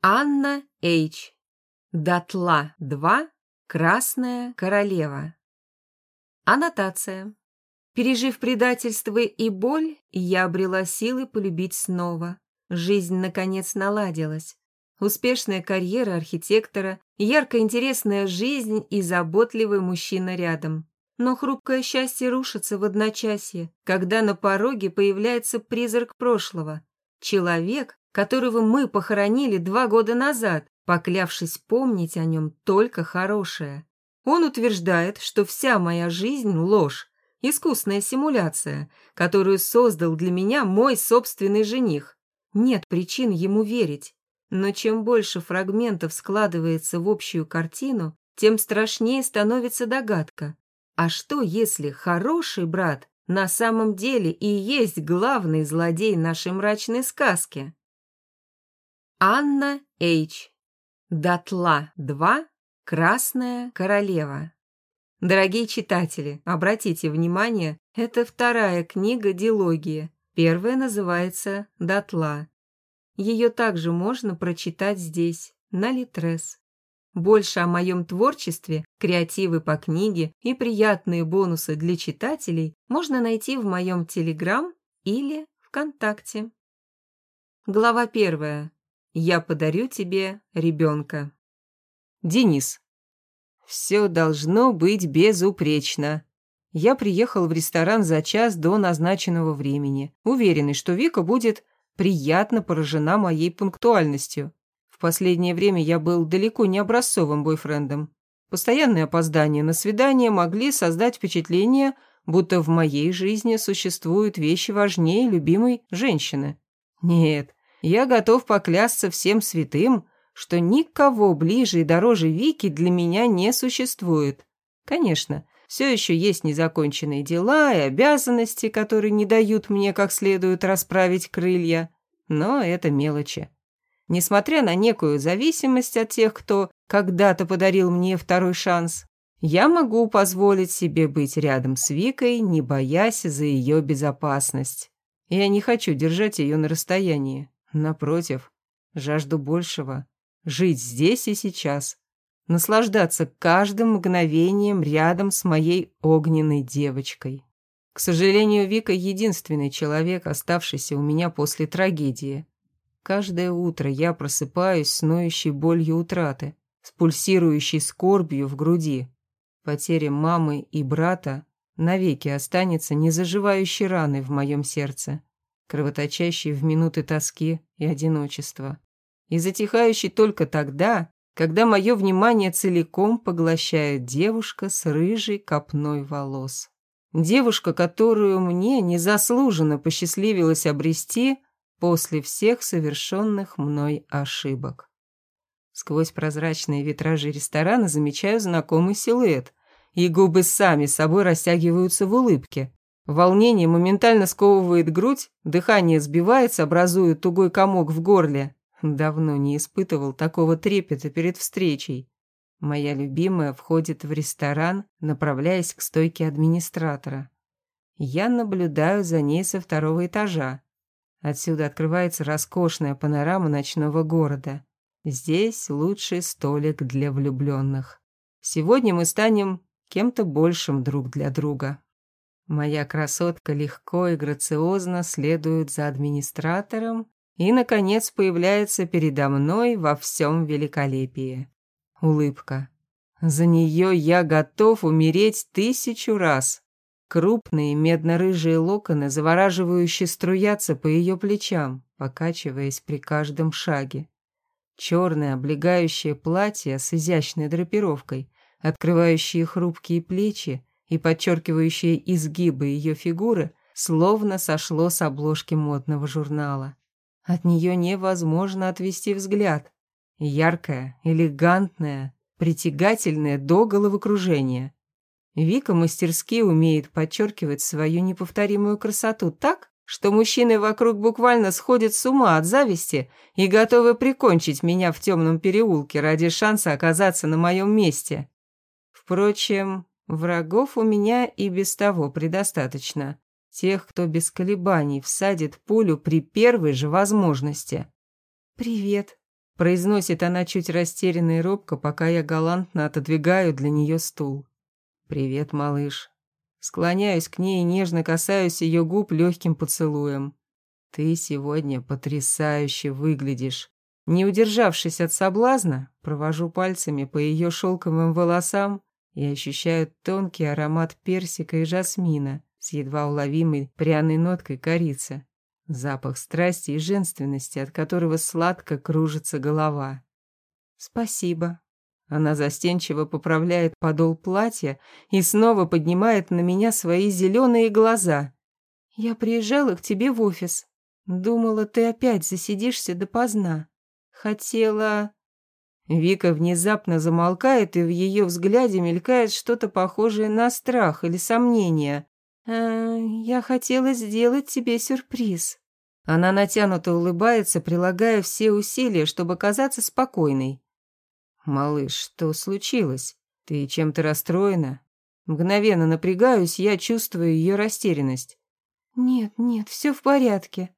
Анна Эйч. Дотла 2. Красная королева. Аннотация. Пережив предательство и боль, я обрела силы полюбить снова. Жизнь, наконец, наладилась. Успешная карьера архитектора, ярко интересная жизнь и заботливый мужчина рядом. Но хрупкое счастье рушится в одночасье, когда на пороге появляется призрак прошлого. Человек, которого мы похоронили два года назад, поклявшись помнить о нем только хорошее. Он утверждает, что вся моя жизнь – ложь, искусная симуляция, которую создал для меня мой собственный жених. Нет причин ему верить. Но чем больше фрагментов складывается в общую картину, тем страшнее становится догадка. А что, если хороший брат на самом деле и есть главный злодей нашей мрачной сказки? Анна Эйч. Дотла 2. Красная королева. Дорогие читатели, обратите внимание, это вторая книга дилогии. Первая называется «Дотла». Ее также можно прочитать здесь, на Литрес. Больше о моем творчестве, креативы по книге и приятные бонусы для читателей можно найти в моем Телеграм или ВКонтакте. Глава первая. Я подарю тебе ребенка. Денис. Все должно быть безупречно. Я приехал в ресторан за час до назначенного времени, уверенный, что Вика будет приятно поражена моей пунктуальностью. В последнее время я был далеко не образцовым бойфрендом. Постоянные опоздания на свидание могли создать впечатление, будто в моей жизни существуют вещи важнее любимой женщины. Нет, я готов поклясться всем святым, что никого ближе и дороже Вики для меня не существует. Конечно, все еще есть незаконченные дела и обязанности, которые не дают мне как следует расправить крылья, но это мелочи. Несмотря на некую зависимость от тех, кто когда-то подарил мне второй шанс, я могу позволить себе быть рядом с Викой, не боясь за ее безопасность. Я не хочу держать ее на расстоянии. Напротив, жажду большего. Жить здесь и сейчас. Наслаждаться каждым мгновением рядом с моей огненной девочкой. К сожалению, Вика единственный человек, оставшийся у меня после трагедии. Каждое утро я просыпаюсь с ноющей болью утраты, с пульсирующей скорбью в груди. Потеря мамы и брата навеки останется незаживающей раной в моем сердце кровоточащий в минуты тоски и одиночества, и затихающий только тогда, когда мое внимание целиком поглощает девушка с рыжей копной волос. Девушка, которую мне незаслуженно посчастливилось обрести после всех совершенных мной ошибок. Сквозь прозрачные витражи ресторана замечаю знакомый силуэт, и губы сами собой растягиваются в улыбке, Волнение моментально сковывает грудь, дыхание сбивается, образуя тугой комок в горле. Давно не испытывал такого трепета перед встречей. Моя любимая входит в ресторан, направляясь к стойке администратора. Я наблюдаю за ней со второго этажа. Отсюда открывается роскошная панорама ночного города. Здесь лучший столик для влюбленных. Сегодня мы станем кем-то большим друг для друга. Моя красотка легко и грациозно следует за администратором и, наконец, появляется передо мной во всем великолепии. Улыбка. За нее я готов умереть тысячу раз. Крупные медно-рыжие локоны завораживающе струятся по ее плечам, покачиваясь при каждом шаге. Черное облегающее платье с изящной драпировкой, открывающие хрупкие плечи, и подчеркивающее изгибы ее фигуры, словно сошло с обложки модного журнала. От нее невозможно отвести взгляд. Яркая, элегантная, притягательная до головокружения. Вика мастерски умеет подчеркивать свою неповторимую красоту так, что мужчины вокруг буквально сходят с ума от зависти и готовы прикончить меня в темном переулке ради шанса оказаться на моем месте. Впрочем, Врагов у меня и без того предостаточно. Тех, кто без колебаний всадит пулю при первой же возможности. «Привет», — произносит она чуть растерянно и робко, пока я галантно отодвигаю для нее стул. «Привет, малыш». Склоняюсь к ней и нежно касаюсь ее губ легким поцелуем. «Ты сегодня потрясающе выглядишь». Не удержавшись от соблазна, провожу пальцами по ее шелковым волосам и ощущаю тонкий аромат персика и жасмина с едва уловимой пряной ноткой корицы. Запах страсти и женственности, от которого сладко кружится голова. «Спасибо». Она застенчиво поправляет подол платья и снова поднимает на меня свои зеленые глаза. «Я приезжала к тебе в офис. Думала, ты опять засидишься допоздна. Хотела...» Вика внезапно замолкает, и в ее взгляде мелькает что-то похожее на страх или сомнение. «А, «Я хотела сделать тебе сюрприз». Она натянуто улыбается, прилагая все усилия, чтобы казаться спокойной. «Малыш, что случилось? Ты чем-то расстроена?» Мгновенно напрягаюсь, я чувствую ее растерянность. «Нет, нет, все в порядке».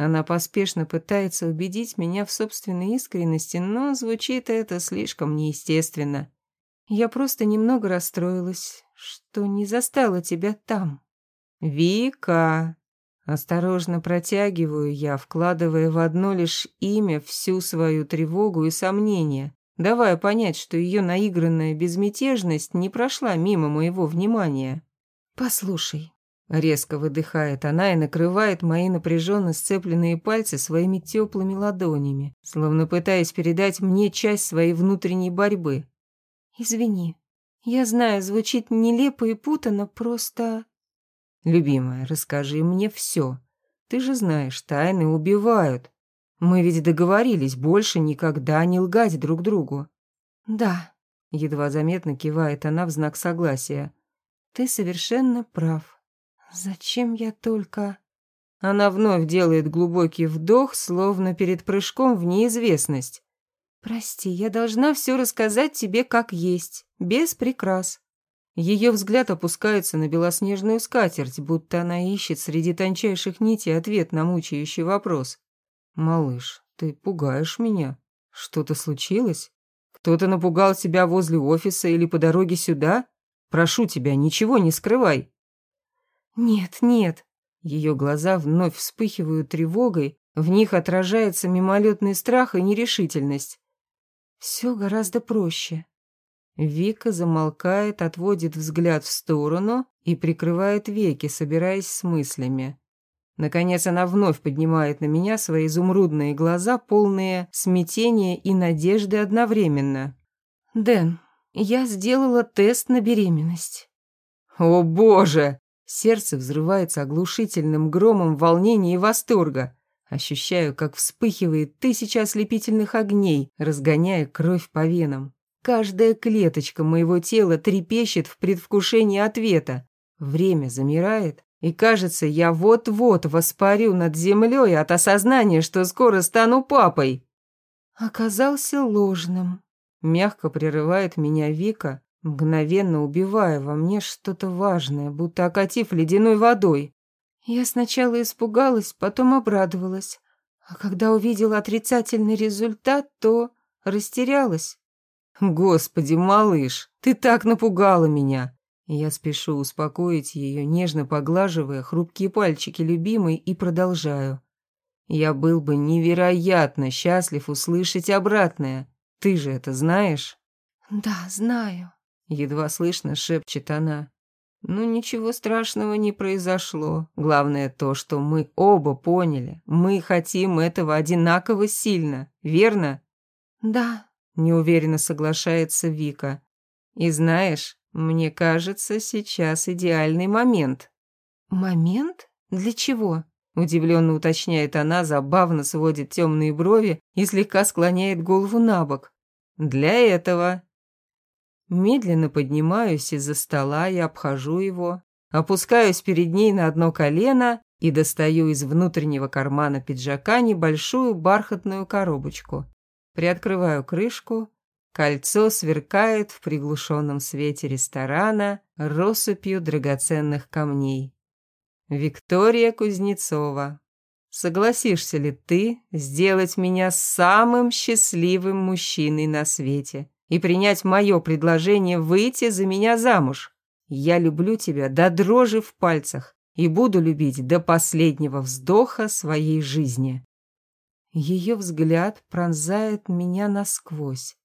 Она поспешно пытается убедить меня в собственной искренности, но звучит это слишком неестественно. Я просто немного расстроилась, что не застала тебя там. «Вика!» Осторожно протягиваю я, вкладывая в одно лишь имя всю свою тревогу и сомнение, давая понять, что ее наигранная безмятежность не прошла мимо моего внимания. «Послушай», — резко выдыхает она и накрывает мои напряженно сцепленные пальцы своими теплыми ладонями, словно пытаясь передать мне часть своей внутренней борьбы. «Извини, я знаю, звучит нелепо и путано, просто...» «Любимая, расскажи мне все. Ты же знаешь, тайны убивают. Мы ведь договорились больше никогда не лгать друг другу». «Да», — едва заметно кивает она в знак согласия. «Ты совершенно прав. Зачем я только...» Она вновь делает глубокий вдох, словно перед прыжком в неизвестность. «Прости, я должна все рассказать тебе как есть, без прикрас. Ее взгляд опускается на белоснежную скатерть, будто она ищет среди тончайших нитей ответ на мучающий вопрос. «Малыш, ты пугаешь меня. Что-то случилось? Кто-то напугал тебя возле офиса или по дороге сюда? Прошу тебя, ничего не скрывай». «Нет, нет». Ее глаза вновь вспыхивают тревогой, в них отражается мимолетный страх и нерешительность. «Все гораздо проще. Вика замолкает, отводит взгляд в сторону и прикрывает веки, собираясь с мыслями. Наконец она вновь поднимает на меня свои изумрудные глаза, полные смятения и надежды одновременно. «Дэн, я сделала тест на беременность». «О боже!» Сердце взрывается оглушительным громом волнения и восторга. Ощущаю, как вспыхивает тысяча ослепительных огней, разгоняя кровь по венам. Каждая клеточка моего тела трепещет в предвкушении ответа. Время замирает, и кажется, я вот-вот воспарю над землей от осознания, что скоро стану папой. Оказался ложным. Мягко прерывает меня Вика, мгновенно убивая во мне что-то важное, будто окатив ледяной водой. Я сначала испугалась, потом обрадовалась, а когда увидела отрицательный результат, то растерялась. «Господи, малыш, ты так напугала меня!» Я спешу успокоить ее, нежно поглаживая хрупкие пальчики любимой и продолжаю. «Я был бы невероятно счастлив услышать обратное. Ты же это знаешь?» «Да, знаю», — едва слышно шепчет она. «Ну, ничего страшного не произошло. Главное то, что мы оба поняли. Мы хотим этого одинаково сильно, верно?» «Да», неуверенно соглашается Вика. И знаешь, мне кажется, сейчас идеальный момент. Момент? Для чего? Удивленно уточняет она, забавно сводит темные брови и слегка склоняет голову на бок. Для этого. Медленно поднимаюсь из-за стола и обхожу его, опускаюсь перед ней на одно колено и достаю из внутреннего кармана пиджака небольшую бархатную коробочку. Приоткрываю крышку. Кольцо сверкает в приглушенном свете ресторана россыпью драгоценных камней. Виктория Кузнецова. согласишься ли ты сделать меня самым счастливым мужчиной на свете и принять мое предложение выйти за меня замуж? Я люблю тебя до дрожи в пальцах и буду любить до последнего вздоха своей жизни». Ее взгляд пронзает меня насквозь.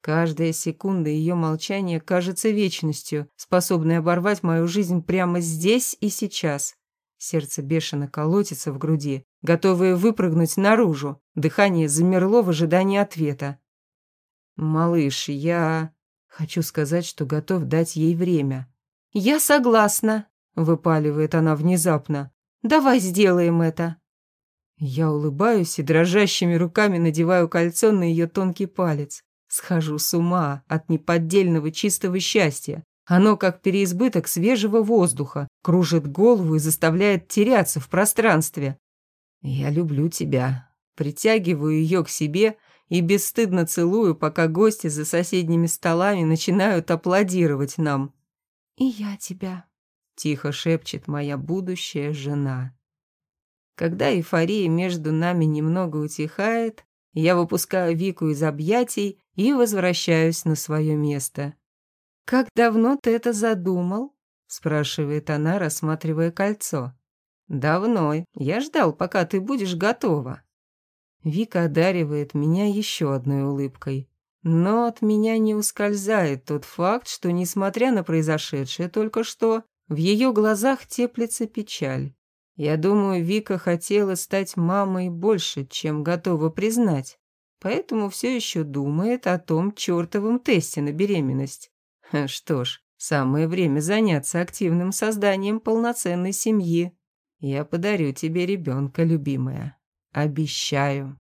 Каждая секунда ее молчания кажется вечностью, способной оборвать мою жизнь прямо здесь и сейчас. Сердце бешено колотится в груди, готовое выпрыгнуть наружу. Дыхание замерло в ожидании ответа. «Малыш, я...» Хочу сказать, что готов дать ей время. «Я согласна», — выпаливает она внезапно. «Давай сделаем это». Я улыбаюсь и дрожащими руками надеваю кольцо на ее тонкий палец. Схожу с ума от неподдельного чистого счастья. Оно, как переизбыток свежего воздуха, кружит голову и заставляет теряться в пространстве. Я люблю тебя. Притягиваю ее к себе и бесстыдно целую, пока гости за соседними столами начинают аплодировать нам. «И я тебя», — тихо шепчет моя будущая жена. Когда эйфория между нами немного утихает, я выпускаю Вику из объятий и возвращаюсь на свое место. «Как давно ты это задумал?» — спрашивает она, рассматривая кольцо. «Давно. Я ждал, пока ты будешь готова». Вика одаривает меня еще одной улыбкой. Но от меня не ускользает тот факт, что, несмотря на произошедшее только что, в ее глазах теплится печаль. Я думаю, Вика хотела стать мамой больше, чем готова признать, поэтому все еще думает о том чертовом тесте на беременность. Что ж, самое время заняться активным созданием полноценной семьи. Я подарю тебе ребенка, любимая. Обещаю.